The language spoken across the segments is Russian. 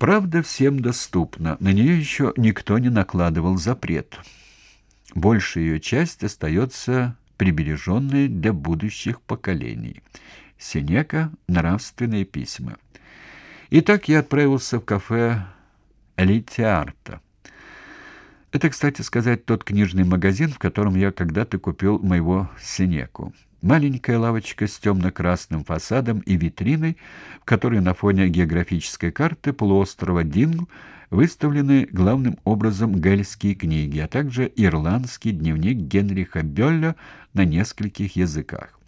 Правда всем доступна, на нее еще никто не накладывал запрет. Большая ее часть остается прибереженной для будущих поколений. Синека «Нравственные письма». Итак, я отправился в кафе «Элитиарта». Это, кстати сказать, тот книжный магазин, в котором я когда-то купил моего Синеку. Маленькая лавочка с темно-красным фасадом и витриной, в которой на фоне географической карты полуострова Дингу выставлены главным образом гельские книги, а также ирландский дневник Генриха Бёлля на нескольких языках.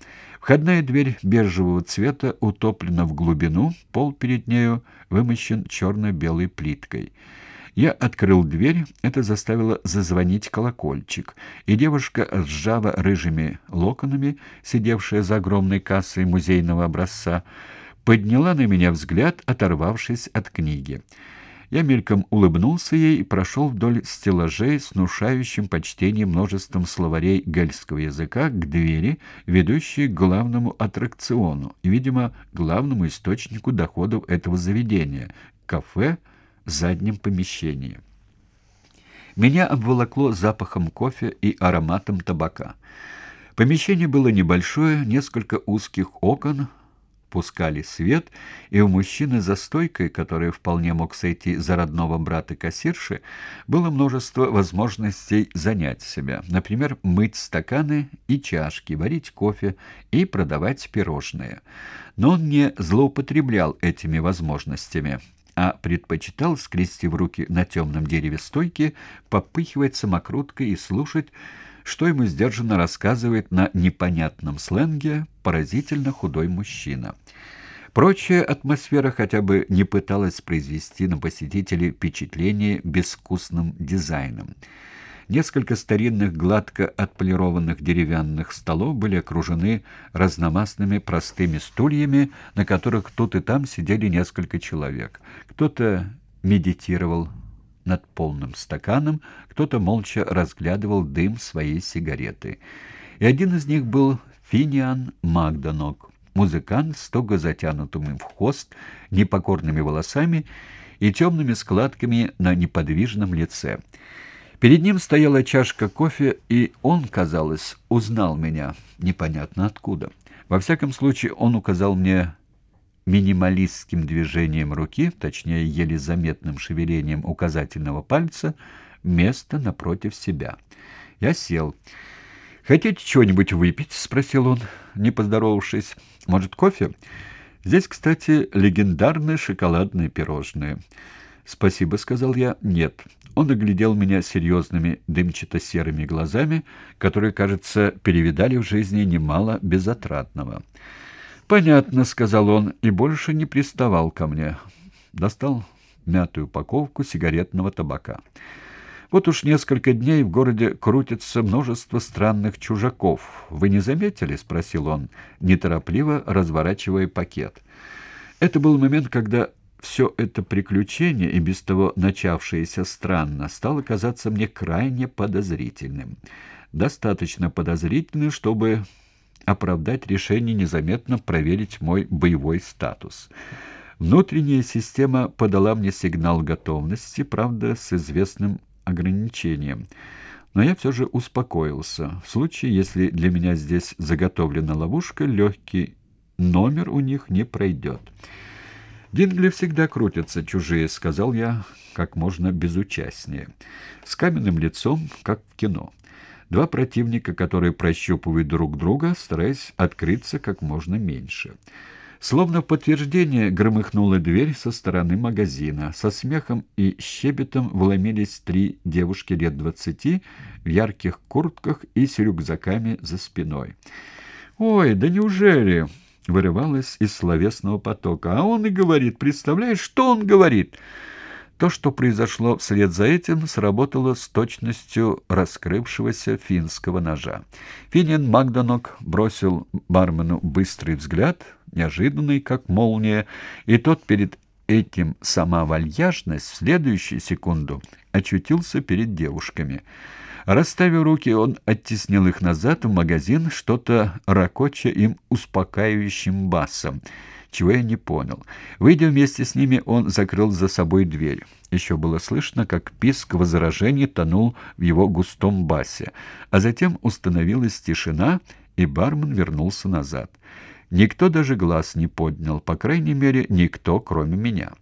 Входная дверь бежевого цвета утоплена в глубину, пол перед нею вымощен черно-белой плиткой. Я открыл дверь, это заставило зазвонить колокольчик, и девушка с ржаво-рыжими локонами, сидевшая за огромной кассой музейного образца, подняла на меня взгляд, оторвавшись от книги. Я мельком улыбнулся ей и прошел вдоль стеллажей с внушающим почтением множеством словарей гельского языка к двери, ведущей к главному аттракциону и, видимо, главному источнику доходов этого заведения — кафе заднем помещении. Меня обволокло запахом кофе и ароматом табака. Помещение было небольшое, несколько узких окон — пускали свет, и у мужчины за стойкой, который вполне мог сойти за родного брата кассирши, было множество возможностей занять себя. Например, мыть стаканы и чашки, варить кофе и продавать пирожные. Но он не злоупотреблял этими возможностями а предпочитал, скрестив руки на темном дереве стойки, попыхивать самокруткой и слушать, что ему сдержанно рассказывает на непонятном сленге поразительно худой мужчина. Прочая атмосфера хотя бы не пыталась произвести на посетителей впечатление безвкусным дизайном. Несколько старинных гладко отполированных деревянных столов были окружены разномастными простыми стульями, на которых тут и там сидели несколько человек. Кто-то медитировал над полным стаканом, кто-то молча разглядывал дым своей сигареты. И один из них был Финиан Магданок, музыкант с туго затянутым в хвост, непокорными волосами и темными складками на неподвижном лице. Перед ним стояла чашка кофе, и он, казалось, узнал меня, непонятно откуда. Во всяком случае, он указал мне минималистским движением руки, точнее, еле заметным шевелением указательного пальца, место напротив себя. Я сел. «Хотите чего-нибудь выпить?» — спросил он, не поздоровавшись. «Может, кофе?» «Здесь, кстати, легендарные шоколадные пирожные». «Спасибо», — сказал я. «Нет». Он оглядел меня серьезными дымчато-серыми глазами, которые, кажется, перевидали в жизни немало безотратного. «Понятно», — сказал он, и больше не приставал ко мне. Достал мятую упаковку сигаретного табака. Вот уж несколько дней в городе крутится множество странных чужаков. Вы не заметили? спросил он, неторопливо разворачивая пакет. Это был момент, когда все это приключение, и без того начавшееся странно, стало казаться мне крайне подозрительным. Достаточно подозрительным, чтобы оправдать решение незаметно проверить мой боевой статус. Внутренняя система подала мне сигнал готовности, правда, с известным ограничением. Но я все же успокоился. В случае, если для меня здесь заготовлена ловушка, легкий номер у них не пройдет. «Дингли всегда крутятся чужие», — сказал я как можно безучастнее. С каменным лицом, как в кино. Два противника, которые прощупывают друг друга, стараясь открыться как можно меньше. Словно в подтверждение громыхнула дверь со стороны магазина. Со смехом и щебетом вломились три девушки лет двадцати в ярких куртках и с рюкзаками за спиной. «Ой, да неужели?» — вырывалось из словесного потока. «А он и говорит, представляешь, что он говорит?» То, что произошло вслед за этим, сработало с точностью раскрывшегося финского ножа. Финин Магданок бросил бармену быстрый взгляд, неожиданный, как молния, и тот перед этим сама вальяжность в следующую секунду очутился перед девушками. Расставив руки, он оттеснил их назад в магазин, что-то ракоча им успокаивающим басом. чего я не понял. Выйдя вместе с ними, он закрыл за собой дверь. Еще было слышно, как писк возражений тонул в его густом басе, а затем установилась тишина, и бармен вернулся назад. Никто даже глаз не поднял, по крайней мере, никто, кроме меня.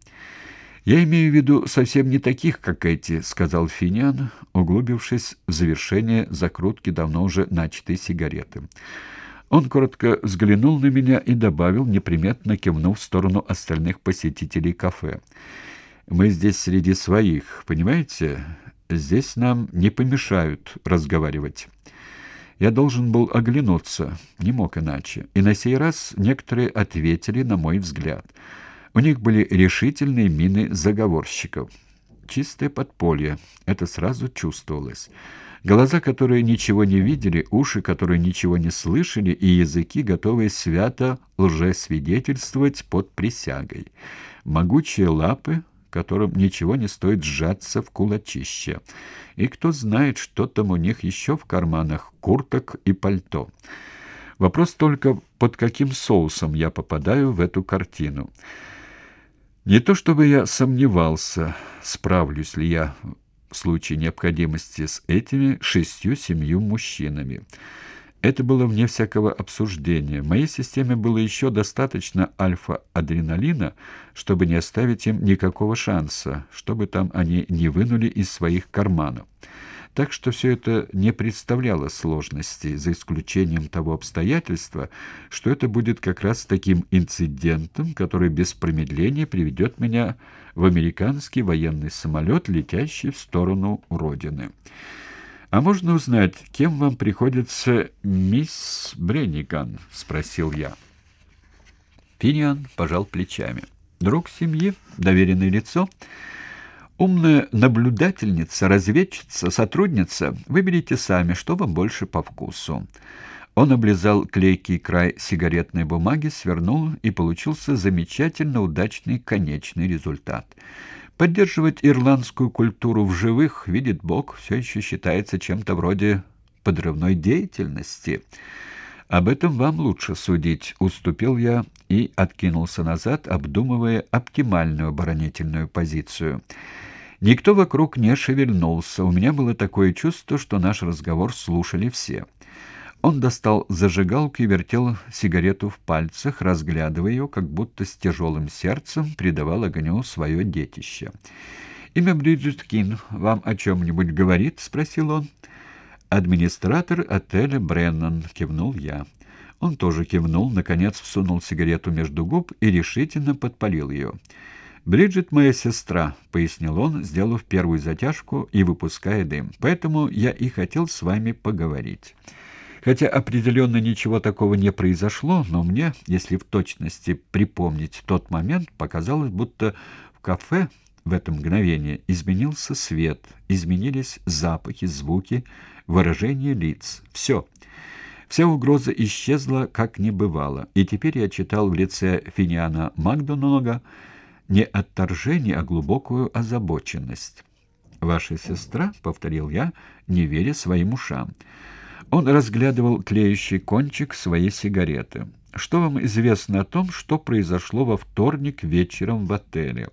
«Я имею в виду совсем не таких, как эти», — сказал Финиан, углубившись в завершение закрутки давно уже начатой сигареты. Он коротко взглянул на меня и добавил, неприметно кивнув в сторону остальных посетителей кафе. «Мы здесь среди своих, понимаете? Здесь нам не помешают разговаривать». Я должен был оглянуться, не мог иначе. И на сей раз некоторые ответили на мой взгляд. У них были решительные мины заговорщиков. Чистое подполье, это сразу чувствовалось. Глаза, которые ничего не видели, уши, которые ничего не слышали, и языки, готовые свято лжесвидетельствовать под присягой. Могучие лапы, которым ничего не стоит сжаться в кулачище. И кто знает, что там у них еще в карманах курток и пальто. Вопрос только, под каким соусом я попадаю в эту картину. Не то чтобы я сомневался, справлюсь ли я в случае необходимости с этими шестью-семью мужчинами. Это было вне всякого обсуждения. В моей системе было еще достаточно альфа-адреналина, чтобы не оставить им никакого шанса, чтобы там они не вынули из своих карманов. Так что все это не представляло сложностей, за исключением того обстоятельства, что это будет как раз таким инцидентом, который без промедления приведет меня в американский военный самолет, летящий в сторону Родины. «А можно узнать, кем вам приходится мисс Бренниган?» — спросил я. Финиан пожал плечами. «Друг семьи? Доверенное лицо?» «Умная наблюдательница, разведчица, сотрудница? Выберите сами, что вам больше по вкусу». Он облизал клейкий край сигаретной бумаги, свернул, и получился замечательно удачный конечный результат — Поддерживать ирландскую культуру в живых, видит Бог, все еще считается чем-то вроде подрывной деятельности. Об этом вам лучше судить, уступил я и откинулся назад, обдумывая оптимальную оборонительную позицию. Никто вокруг не шевельнулся. У меня было такое чувство, что наш разговор слушали все. Он достал зажигалку и вертел сигарету в пальцах, разглядывая ее, как будто с тяжелым сердцем придавал огню свое детище. «Имя Бриджит Кин вам о чем-нибудь говорит?» — спросил он. «Администратор отеля Бреннан», — кивнул я. Он тоже кивнул, наконец всунул сигарету между губ и решительно подпалил ее. «Бриджит моя сестра», — пояснил он, сделав первую затяжку и выпуская дым. «Поэтому я и хотел с вами поговорить». Хотя определенно ничего такого не произошло, но мне, если в точности припомнить тот момент, показалось, будто в кафе в это мгновение изменился свет, изменились запахи, звуки, выражение лиц. Все. Вся угроза исчезла, как не бывало, и теперь я читал в лице Финиана Макдонага не отторжение, а глубокую озабоченность. «Ваша сестра?» — повторил я, не веря своим ушам. Он разглядывал тлеющий кончик своей сигареты. «Что вам известно о том, что произошло во вторник вечером в отеле?»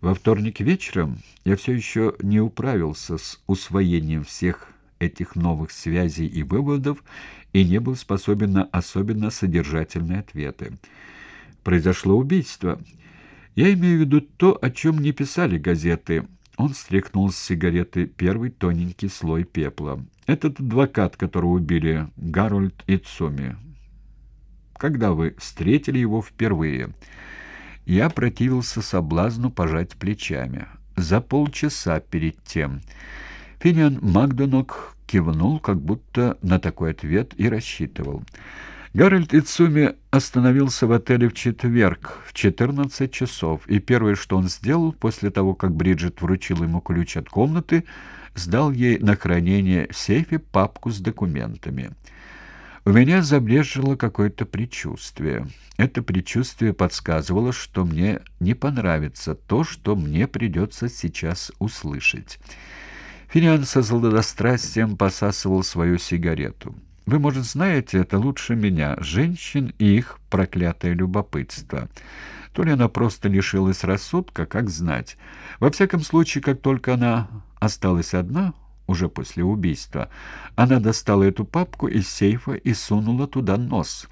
«Во вторник вечером я все еще не управился с усвоением всех этих новых связей и выводов и не был способен на особенно содержательные ответы. Произошло убийство. Я имею в виду то, о чем не писали газеты». Он стряхнул с сигареты первый тоненький слой пепла. Этот адвокат, которого убили, Гарольд Ицуми. Когда вы встретили его впервые? Я противился соблазну пожать плечами. За полчаса перед тем. Финиан Макдонок кивнул, как будто на такой ответ и рассчитывал. Гарольд Ицуми остановился в отеле в четверг в 14 часов, и первое, что он сделал после того, как Бриджит вручил ему ключ от комнаты, сдал ей на хранение в сейфе папку с документами. У меня забрежило какое-то предчувствие. Это предчувствие подсказывало, что мне не понравится то, что мне придется сейчас услышать. Финиан со злодострастием посасывал свою сигарету. Вы, может, знаете это лучше меня, женщин и их проклятое любопытство. То ли она просто лишилась рассудка, как знать. Во всяком случае, как только она осталась одна, уже после убийства, она достала эту папку из сейфа и сунула туда нос.